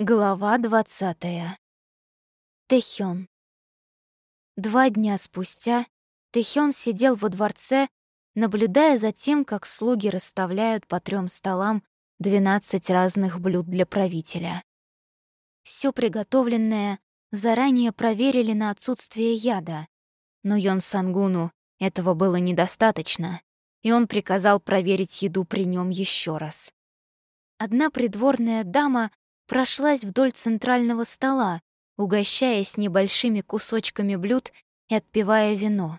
Глава двадцатая. Тэхён. Два дня спустя Тэхён сидел во дворце, наблюдая за тем, как слуги расставляют по трем столам двенадцать разных блюд для правителя. Все приготовленное заранее проверили на отсутствие яда, но Йон Сангуну этого было недостаточно, и он приказал проверить еду при нем еще раз. Одна придворная дама прошлась вдоль центрального стола, угощаясь небольшими кусочками блюд и отпивая вино.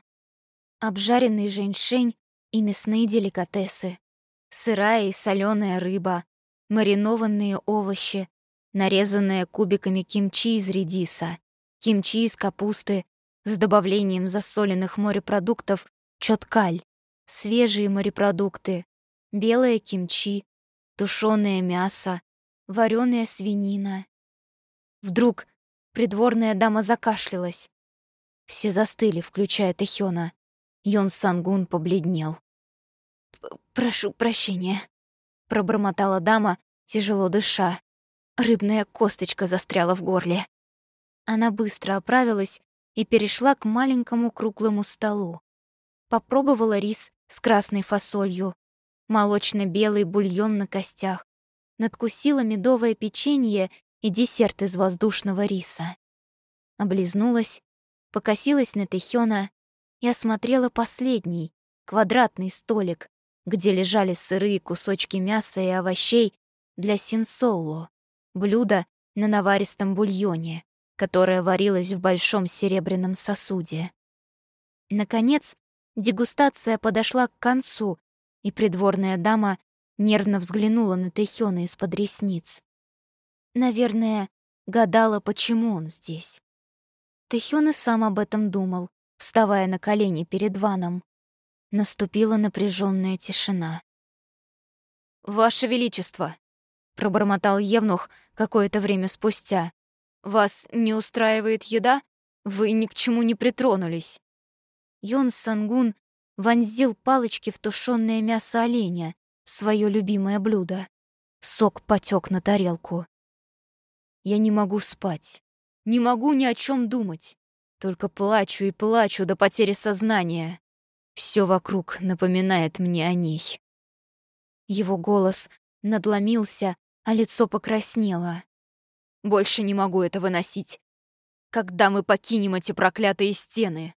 Обжаренный женьшень и мясные деликатесы, сырая и соленая рыба, маринованные овощи, нарезанные кубиками кимчи из редиса, кимчи из капусты с добавлением засоленных морепродуктов чоткаль, свежие морепродукты, белое кимчи, тушеное мясо, вареная свинина. Вдруг придворная дама закашлялась. Все застыли, включая Тэхёна. Йон Сангун побледнел. «Прошу прощения», — пробормотала дама, тяжело дыша. Рыбная косточка застряла в горле. Она быстро оправилась и перешла к маленькому круглому столу. Попробовала рис с красной фасолью, молочно-белый бульон на костях, надкусила медовое печенье и десерт из воздушного риса. Облизнулась, покосилась на Тэхёна и осмотрела последний, квадратный столик, где лежали сырые кусочки мяса и овощей для синсолло, блюдо на наваристом бульоне, которое варилось в большом серебряном сосуде. Наконец, дегустация подошла к концу, и придворная дама нервно взглянула на Тэхёна из-под ресниц. Наверное, гадала, почему он здесь. Тэхён и сам об этом думал, вставая на колени перед ваном. Наступила напряженная тишина. «Ваше Величество!» — пробормотал Евнух какое-то время спустя. «Вас не устраивает еда? Вы ни к чему не притронулись». Йон Сангун вонзил палочки в тушёное мясо оленя, свое любимое блюдо. Сок потек на тарелку. Я не могу спать. Не могу ни о чем думать. Только плачу и плачу до потери сознания. Все вокруг напоминает мне о ней. Его голос надломился, а лицо покраснело. Больше не могу это выносить. Когда мы покинем эти проклятые стены?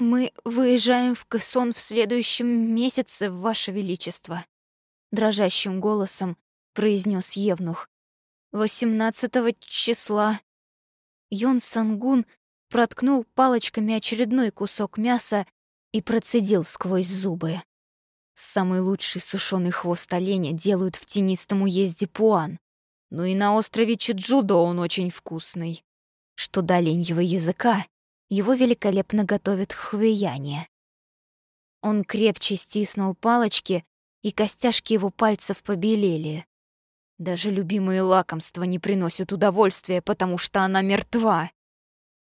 «Мы выезжаем в Кэсон в следующем месяце, Ваше Величество», — дрожащим голосом произнес Евнух. «Восемнадцатого числа». Йон Сангун проткнул палочками очередной кусок мяса и процедил сквозь зубы. Самый лучший сушеный хвост оленя делают в тенистом уезде Пуан. Ну и на острове Чеджудо он очень вкусный. Что до оленьего языка, его великолепно готовят хвеяне. Он крепче стиснул палочки, и костяшки его пальцев побелели. Даже любимые лакомства не приносят удовольствия, потому что она мертва.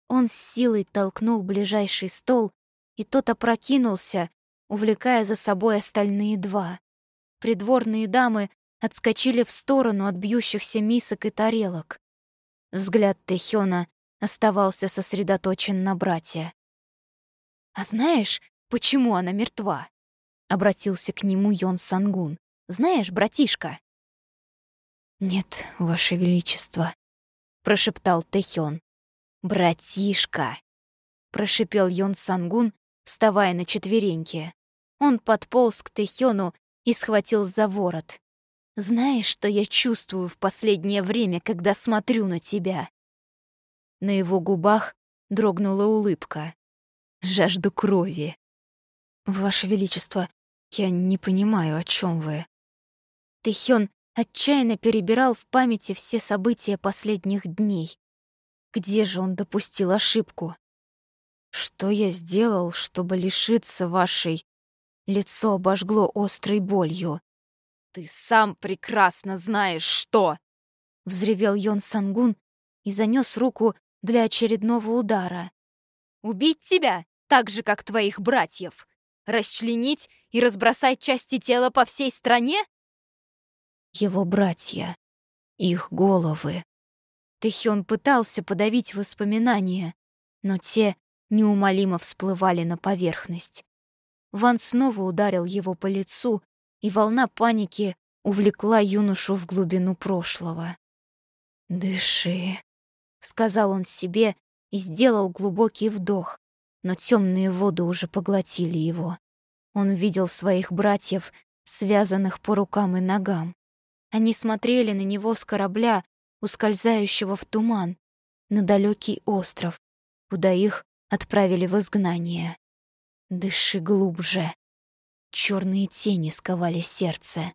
Он с силой толкнул ближайший стол, и тот опрокинулся, увлекая за собой остальные два. Придворные дамы отскочили в сторону от бьющихся мисок и тарелок. Взгляд Тэхёна оставался сосредоточен на брате. «А знаешь, почему она мертва?» — обратился к нему Йон Сангун. «Знаешь, братишка?» «Нет, Ваше Величество», — прошептал Тэхён. «Братишка!» — прошипел Йон Сангун, вставая на четвереньки. Он подполз к Тэхёну и схватил за ворот. «Знаешь, что я чувствую в последнее время, когда смотрю на тебя?» На его губах дрогнула улыбка. «Жажду крови». «Ваше Величество, я не понимаю, о чем вы». Тэхён отчаянно перебирал в памяти все события последних дней. Где же он допустил ошибку? Что я сделал, чтобы лишиться вашей... Лицо обожгло острой болью. «Ты сам прекрасно знаешь, что!» Взревел Йон Сангун и занёс руку для очередного удара. «Убить тебя, так же, как твоих братьев? Расчленить и разбросать части тела по всей стране?» Его братья. их головы. Тэхён пытался подавить воспоминания, но те неумолимо всплывали на поверхность. Ван снова ударил его по лицу, и волна паники увлекла юношу в глубину прошлого. «Дыши», — сказал он себе и сделал глубокий вдох, но темные воды уже поглотили его. Он видел своих братьев, связанных по рукам и ногам. Они смотрели на него с корабля, ускользающего в туман, на далекий остров, куда их отправили в изгнание. Дыши глубже. Черные тени сковали сердце.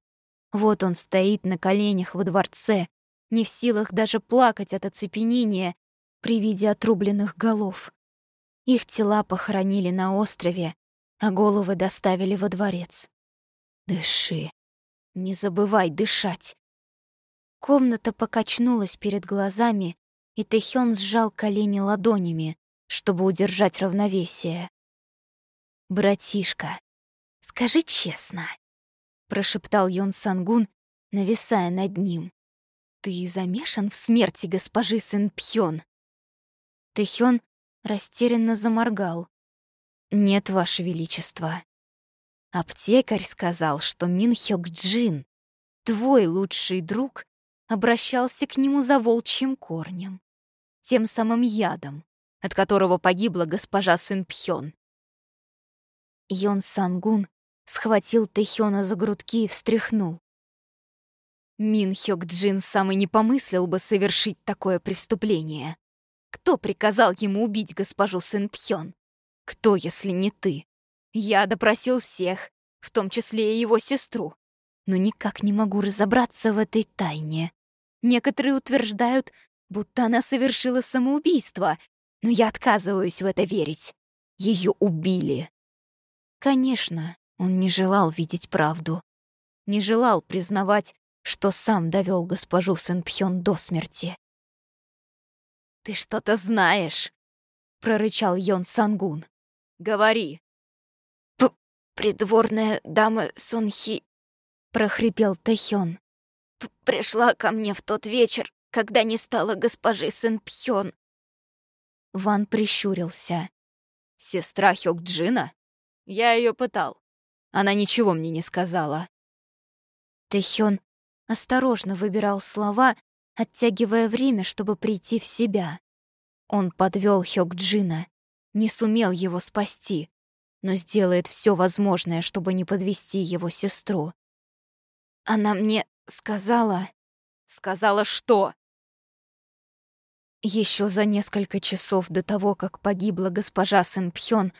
Вот он стоит на коленях во дворце, не в силах даже плакать от оцепенения при виде отрубленных голов. Их тела похоронили на острове, а головы доставили во дворец. Дыши. Не забывай дышать. Комната покачнулась перед глазами, и Тэхён сжал колени ладонями, чтобы удержать равновесие. «Братишка, скажи честно», — прошептал Йон Сангун, нависая над ним. «Ты замешан в смерти госпожи Сэн Пхён?» Тэхён растерянно заморгал. «Нет, Ваше Величество». Аптекарь сказал, что Мин Хёк Джин, твой лучший друг, обращался к нему за волчьим корнем, тем самым ядом, от которого погибла госпожа Сын Пхён. Йон Сангун схватил Тэхёна за грудки и встряхнул. Мин Хёк Джин сам и не помыслил бы совершить такое преступление. Кто приказал ему убить госпожу Сын Пхён? Кто, если не ты? Я допросил всех, в том числе и его сестру. Но никак не могу разобраться в этой тайне. Некоторые утверждают, будто она совершила самоубийство, но я отказываюсь в это верить. Ее убили. Конечно, он не желал видеть правду. Не желал признавать, что сам довел госпожу Сэнпхён до смерти. «Ты что-то знаешь!» — прорычал Йон Сангун. «Говори!» П «Придворная дама Сонхи...» — прохрипел Тэхён. «Пришла ко мне в тот вечер, когда не стало госпожи Сэнпхён». Ван прищурился. «Сестра Хёкджина?» Я ее пытал. Она ничего мне не сказала. Тэхён осторожно выбирал слова, оттягивая время, чтобы прийти в себя. Он подвел Хёкджина, не сумел его спасти, но сделает все возможное, чтобы не подвести его сестру. Она мне сказала... Сказала что? Еще за несколько часов до того, как погибла госпожа Сэн Пхён,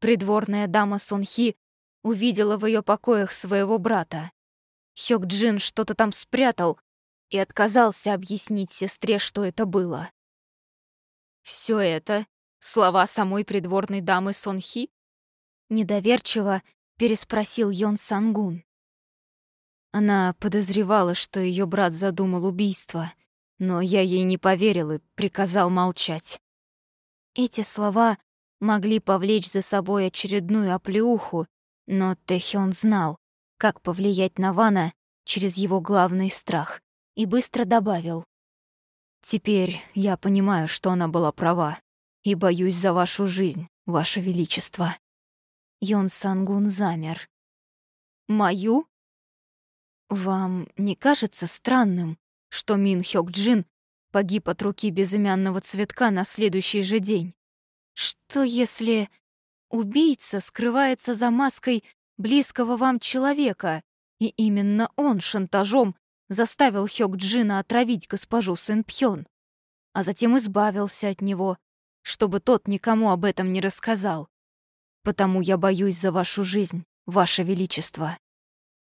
Придворная дама Сунхи увидела в ее покоях своего брата. Хёк Джин что-то там спрятал и отказался объяснить сестре, что это было. Все это — слова самой придворной дамы Сонхи? Недоверчиво переспросил Йон Сангун. Она подозревала, что ее брат задумал убийство, но я ей не поверил и приказал молчать. Эти слова могли повлечь за собой очередную оплеуху, но Тэхён знал, как повлиять на Вана через его главный страх, и быстро добавил. «Теперь я понимаю, что она была права, и боюсь за вашу жизнь, ваше величество». Йон Сангун замер. «Мою?» «Вам не кажется странным, что Мин Хёк Джин погиб от руки безымянного цветка на следующий же день?» Что если убийца скрывается за маской близкого вам человека, и именно он шантажом заставил Хёк Джина отравить госпожу Сэн Пхён, а затем избавился от него, чтобы тот никому об этом не рассказал. Потому я боюсь за вашу жизнь, ваше величество.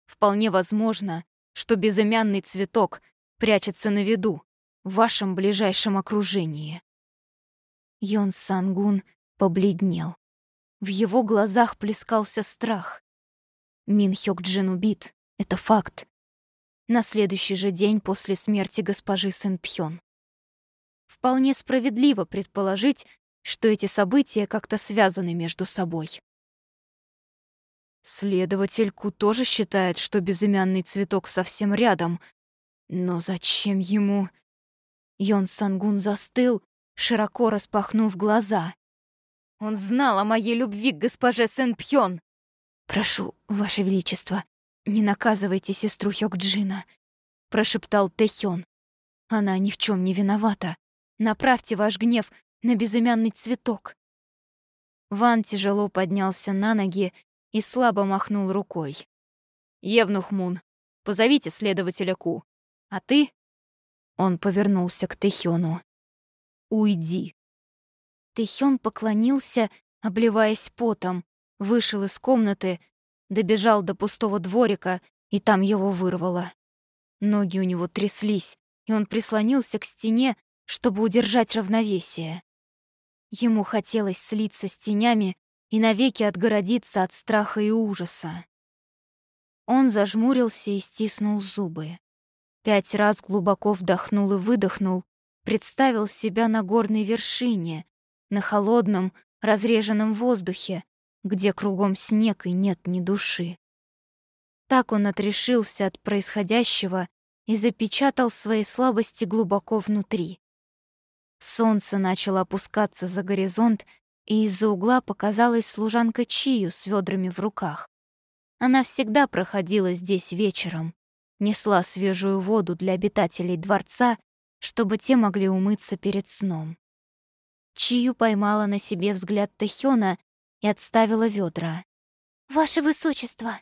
Вполне возможно, что безымянный цветок прячется на виду, в вашем ближайшем окружении. Йон Сангун побледнел. В его глазах плескался страх. Мин Хёк Джин убит, это факт. На следующий же день после смерти госпожи Сэн Пхён. Вполне справедливо предположить, что эти события как-то связаны между собой. Следователь Ку тоже считает, что безымянный цветок совсем рядом, Но зачем ему? Йон Сангун застыл, широко распахнув глаза. Он знал о моей любви к госпоже Сэн Пхён. «Прошу, Ваше Величество, не наказывайте сестру Хёкджина», — прошептал Тэхён. «Она ни в чем не виновата. Направьте ваш гнев на безымянный цветок». Ван тяжело поднялся на ноги и слабо махнул рукой. «Евнух Мун, позовите следователя Ку. А ты...» Он повернулся к Тэхёну. «Уйди». Тэхён поклонился, обливаясь потом, вышел из комнаты, добежал до пустого дворика, и там его вырвало. Ноги у него тряслись, и он прислонился к стене, чтобы удержать равновесие. Ему хотелось слиться с тенями и навеки отгородиться от страха и ужаса. Он зажмурился и стиснул зубы. Пять раз глубоко вдохнул и выдохнул, представил себя на горной вершине, на холодном, разреженном воздухе, где кругом снег и нет ни души. Так он отрешился от происходящего и запечатал свои слабости глубоко внутри. Солнце начало опускаться за горизонт, и из-за угла показалась служанка Чию с ведрами в руках. Она всегда проходила здесь вечером, несла свежую воду для обитателей дворца, чтобы те могли умыться перед сном. Чию поймала на себе взгляд Тэхёна и отставила ведра. «Ваше Высочество!»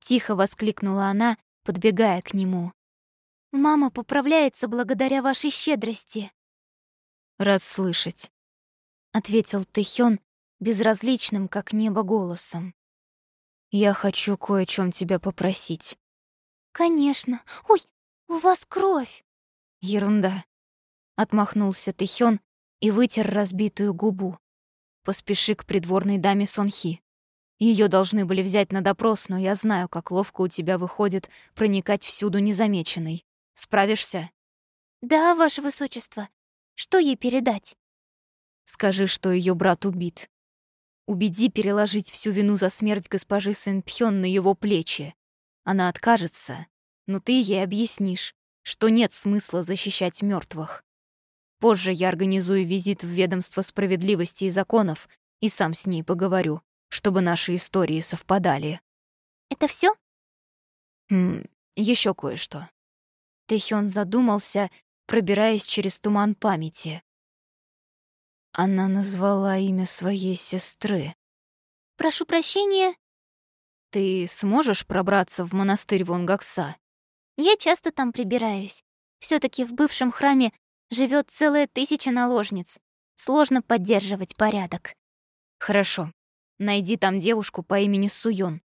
Тихо воскликнула она, подбегая к нему. «Мама поправляется благодаря вашей щедрости». «Рад слышать», — ответил Тэхён безразличным, как небо, голосом. «Я хочу кое чем тебя попросить». «Конечно. Ой, у вас кровь!» «Ерунда», — отмахнулся Тэхён и вытер разбитую губу. «Поспеши к придворной даме Сонхи. Ее должны были взять на допрос, но я знаю, как ловко у тебя выходит проникать всюду незамеченной. Справишься?» «Да, ваше высочество. Что ей передать?» «Скажи, что ее брат убит. Убеди переложить всю вину за смерть госпожи Сен-Пхён на его плечи. Она откажется, но ты ей объяснишь, что нет смысла защищать мертвых. Позже я организую визит в ведомство справедливости и законов и сам с ней поговорю, чтобы наши истории совпадали. Это все? Хм, еще кое-что. Тэхён задумался, пробираясь через туман памяти. Она назвала имя своей сестры. «Прошу прощения». «Ты сможешь пробраться в монастырь Вонгакса?» «Я часто там прибираюсь. все таки в бывшем храме живет целая тысяча наложниц. Сложно поддерживать порядок. Хорошо. Найди там девушку по имени Суён.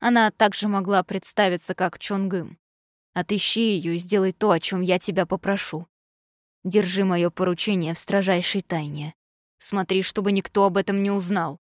Она также могла представиться как Чонгым. Отыщи ее и сделай то, о чем я тебя попрошу. Держи мое поручение в строжайшей тайне. Смотри, чтобы никто об этом не узнал.